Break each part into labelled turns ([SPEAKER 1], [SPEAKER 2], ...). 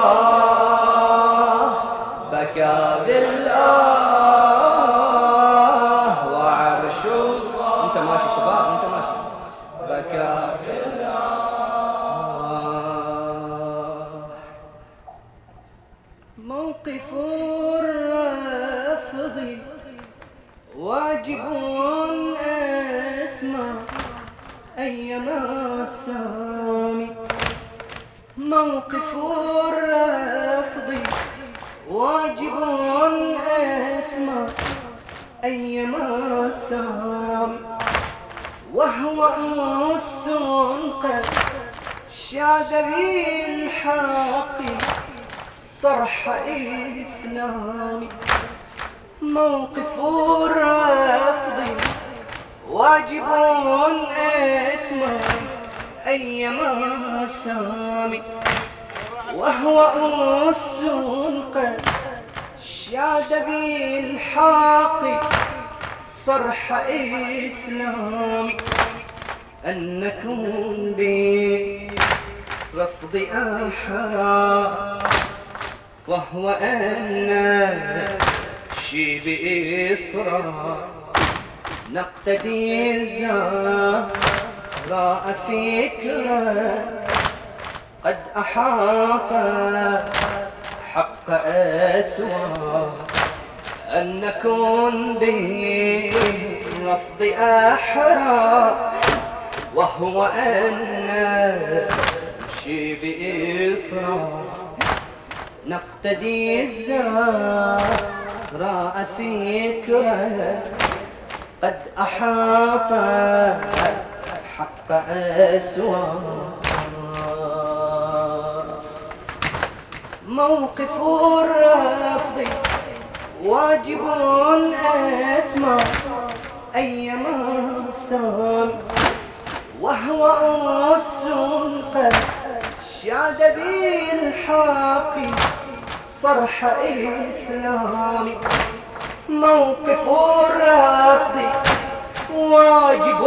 [SPEAKER 1] وعرش الله أيما السامي وهو أس قد شاد بالحق صرح إسلامي. موقف الرفض واجب اسمع أيما سامي وهو أس قد شاد بالحق صرح إسلامي أن نكون برفض أحرى وهو أن شي بإصرار نقتدي الزهراء فكرة قد أحاط حق أسوار أن نكون برفض أحرى وهو أن نمشي بإصرار نقتدي الزهراء فكرة قد أحاط حق أسوار موقف الرفض. واجب أسمع أيما سام. وهو قد شاد بالحق صرح إسلامي موقف الرفض واجب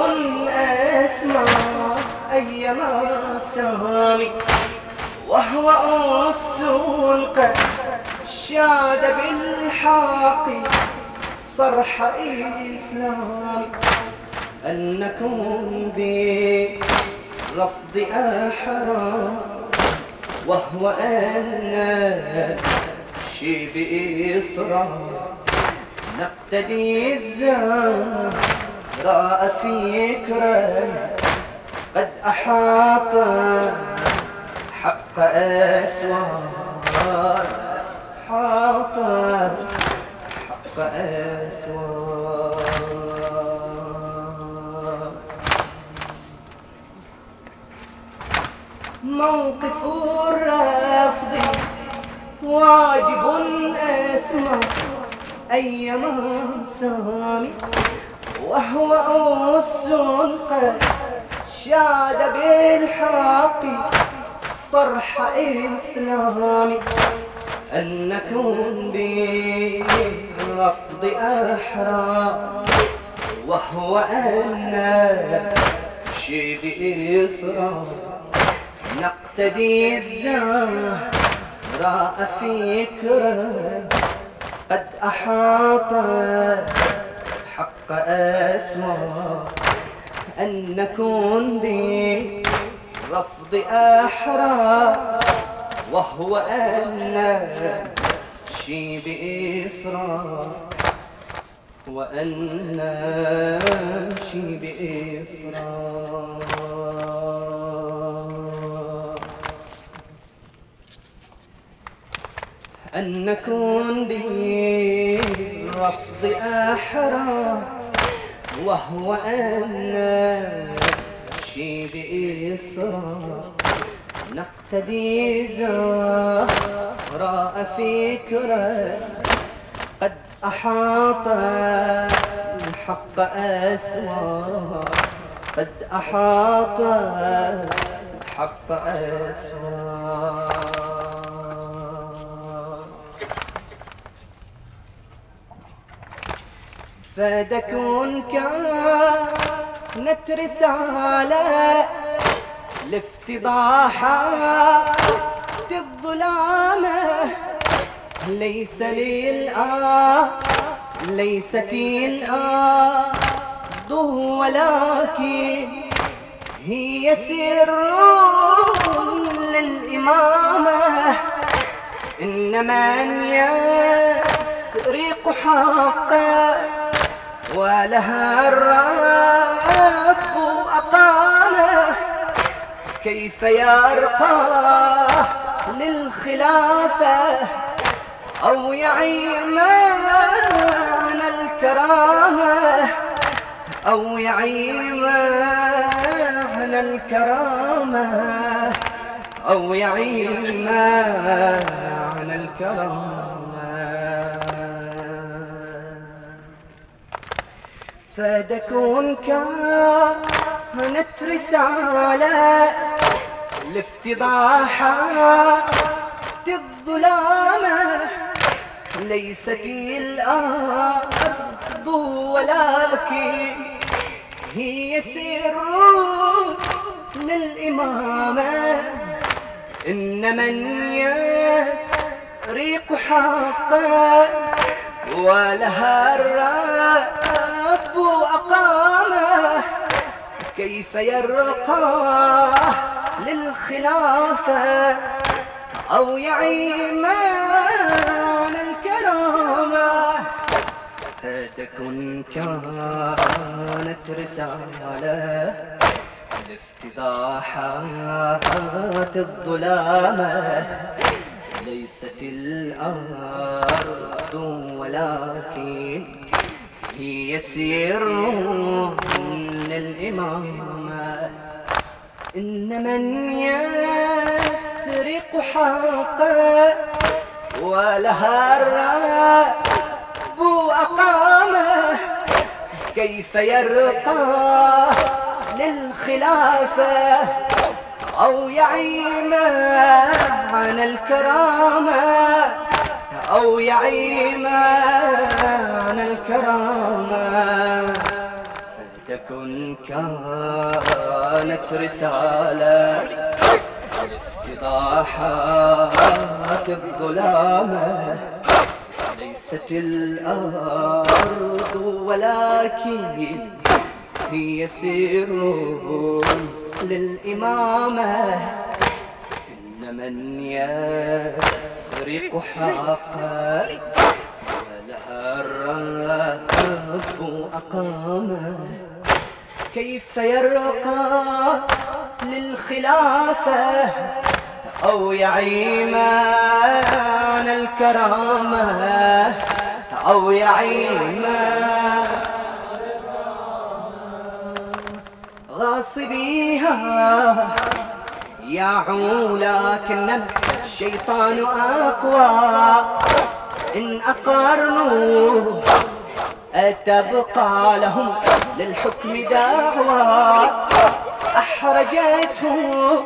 [SPEAKER 1] أسمع أيما سامي وهو أس قد شاد بالحق صرح إسلامي أن نكون برفض أحرى وهو أن شي بإصرار نقتدي الزهراء فكرة قد أحاط حق أسوار حاط حق أسوار موقف الرفض واجب أسمع أيما سامي وهو أس قد شاد بالحق. صرح إسلامي أن نكون برفض أحرى وهو أن شي بإصرار نقتدي الزهراء فكرة قد أحاط حق أسوار أن نكون برفض أحرى وهو أن شي بإصرار وأن شي بإصرار أن نكون برفض أحرى وهو أن شي بإصرار نقتدي زهراء فكرة. قد أحاط الحق أسوار قد أحاط الحق أسوار فدكون كانت رسالة لافتضاحات ليس لي الآن ليست الأرض ولكن هي سر للإمامة إن من يسرق حقا ولها الرب أقامه كيف يرقى للخلافة أو يعي معنى الكرامة أو يعي معنى الكرامة أو يعي معنى الكرامة. فدكون كانت رسالة لافتضاحات الظلامة ليست الأرض ولكن هي سر للإمامة إن من يسرق حقا ولها الرب أقامه كيف يرقى للخلافة أو يعي معنى الكرامة؟ تكن كانت رسالة لافتضاحات الظلامة. ليست الأرض ولكن سر للإمامة إن من يسرق حقا ولها الرب أقامه كيف يرقى للخلافة أو يعي معنى الكرامة؟ أو يعي معنى الكرامة فلتكن كانت رسالة افتضاحات الظلامة ليست الأرض ولكن هي سر للإمامة. إن من يسرق حقا ولها الرب أقامه كيف يرقى للخلافة أو يعي معنى الكرامة؟ أو يعي غاصبيها. ياعوا لكن الشيطان أقوى. إن أقرنوا أتبقى لهم للحكم دعوى. أحرجتهم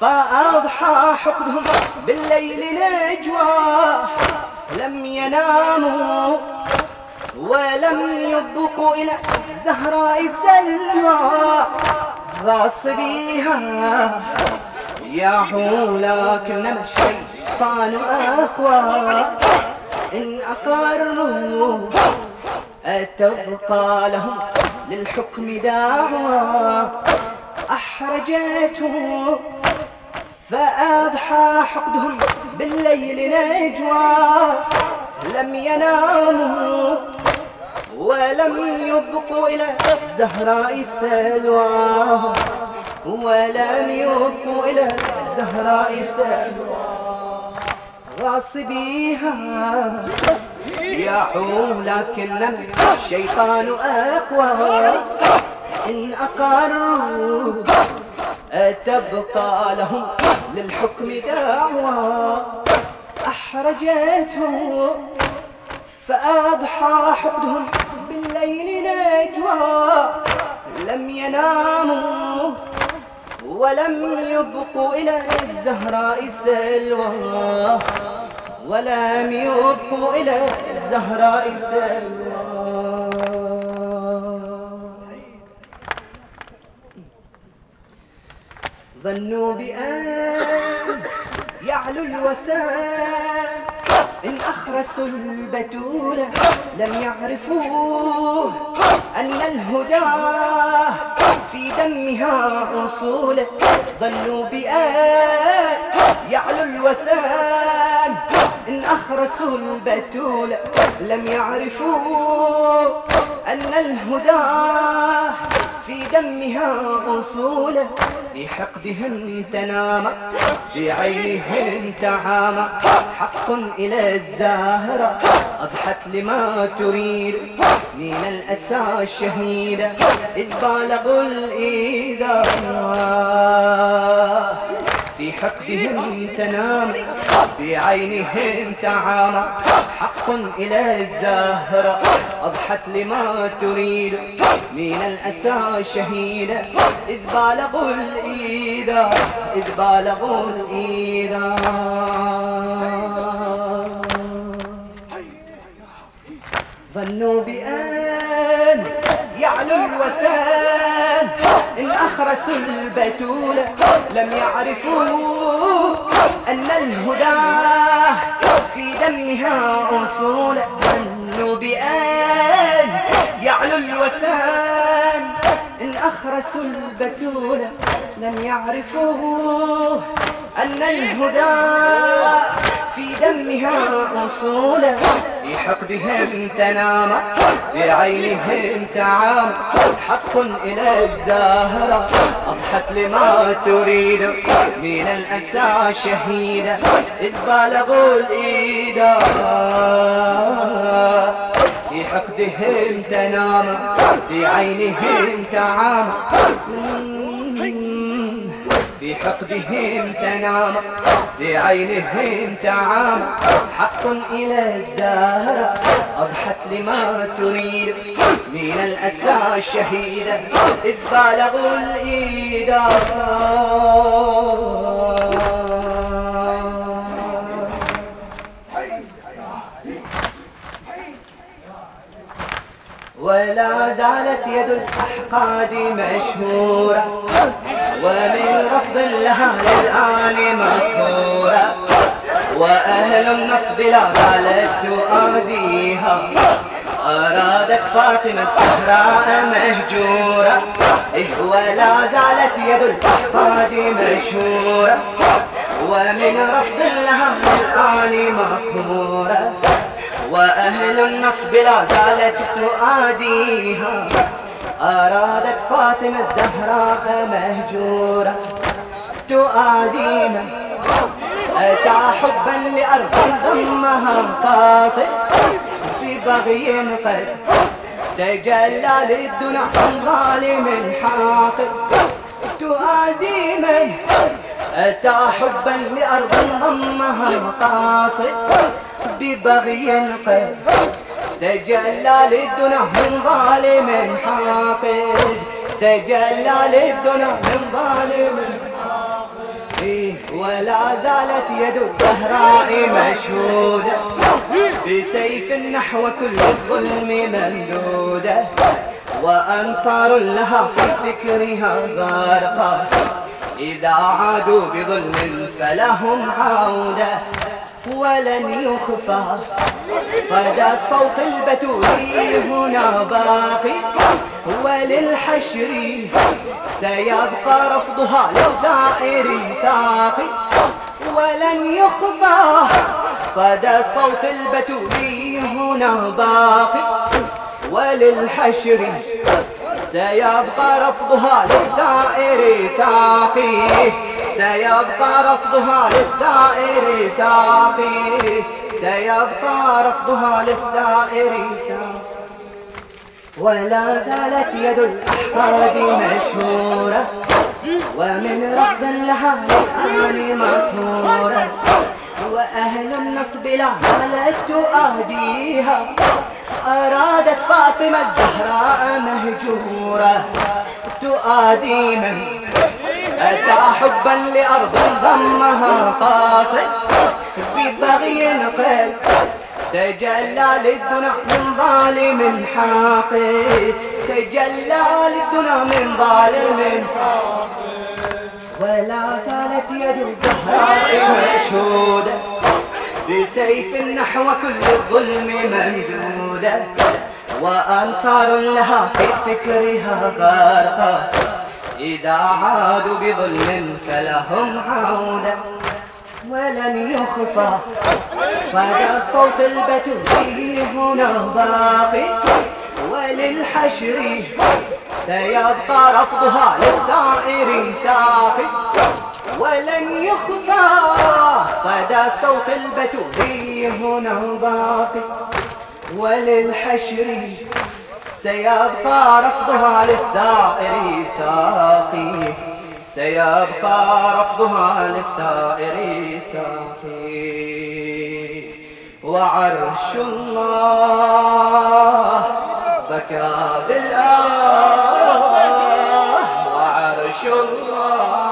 [SPEAKER 1] فأضحى حقدهم بالليل نجوى. لم يناموا ولم يبقوا إلى زهراء سلوى. غاصبيها. ياحوا لكنما الشيطان أقوى. إن أقروا أتبقى لهم للحكم دعوى أحرجتهم فأضحى حقدهم بالليل نجوى. لم يناموا ولم يبقوا إلى الزهراء سلوى ولم يبقوا إلى الزهراء سلوى غاصبيها. يعوا لكن الشيطان أقوى. إن أقروا أتبقى لهم للحكم دعوى. أحرجتهم فأضحى حقدهم. لم يناموا ولم يبقوا إلى الزهراء سلوى ولم يبقوا إلى الزهراء سلوى. ظنوا بأن يعلو الوثان إن أخرسوا البتولة لم يعرفوه أن الهدى في دمها أصوله ظنوا بأن يعلو الوثان. إن أخرسوا البتولة لم يعرفوا أن الهدى في دمها أصوله في حقدهم تنام بعينهم تعامى إلى الزاهرة أضحت لما تريد. من الأسى الشهيدة إذ بالغوا الإيذاء في حقدهم تنام بعينهم تعامى حق إلى الزهرة أضحت لما تريد. من الأسى شهيدة إذ بالغوا الإيذاء إذ بالغوا الإيذاء ظنوا بأن يعلو الوثان. إن أخرسوا البتولة لم يعرفوا أن الهدى في دمها أصول. ظنوا بأن يعلو الوثان. إن أخرسوا البتولة لم يعرفوا أن الهدى في دمها أصولا في حقدهم تنام. بعينهم تعام. حق إلى الزهرة أضحت لما تريد. من الأسى شهيدة إذ بالغوا الإيداء في حقدهم تنام. بعينهم تعام. في حقدهم تنام بعينهم تعام. حق إلى الزهرة أضحت لما تريد من الأسى شهيدة إذ بالغوا الإيداء ولا زالت يد الأحقاد مشهورة. ومن رفض لها للآن مذكورة. وأهل النصب لا زالت تؤذيها أرادت فاطمة الزهراء مهجورة. إيه ولا زالت يد الأحقاد مشهورة. ومن رفض لها للآن مذكورة وأهل النصب لا زالت تؤاديها. أرادت فاطمة الزهراء مهجورة تؤادينا أتى حبا لأرض ضمها قاصد في بغي قد تجلى للدنا عن ظالم حاقد تؤادي من أتى حبا لأرض ضمها قاصد ببغي قد تجلى للدنا من ظالم حاقد. تجلى للدنا من ظالم إيه ولا زالت يد الزهراء مشهودة بسيف نحو كل الظلم ممدودة وأنصار لها في فكرها غارقة. إذا عادوا بظلم فلهم عودة. ولن يخفى. صدى صوت البتولي هنا باقي. وللحشر سيبقى رفضها للثائر ساقي. ولن يخفى. صدى صوت البتولي هنا باقي. وللحشر سيبقى رفضها للثائر ساقي. سيبقى رفضها للثائر ساقي. سيبقى رفضها للثائر ساقي. ولا زالت يد الأحقاد مشهورة. ومن رفض لها للآن مكهورة وأهل النصب لا زالت تؤاديها أرادت فاطمة الزهراء مهجورة. تؤادي من أتى حبا لأرض ضمها قاصد ببغي قد تجلى للدنا من ظالم حاقد. تجلى للدنا من ظالم ولا زالت يد الزهراء مشهودة. بسيف نحو كل الظلم ممدودة. وأنصار لها في فكرها غارقة. إذا عادوا بظلم فلهم عودة ولن يخفى. صدى صوت البتول هنا باقي وللحشر سيبقى رفضها للثائر ساقي ولن يخفى. صدى صوت البتول هنا باقي وللحشر سيبقى رفضها للثائر ساقي. سيبقى رفضها للثائر ساقي. وعرش الله بكى بالآه وعرش الله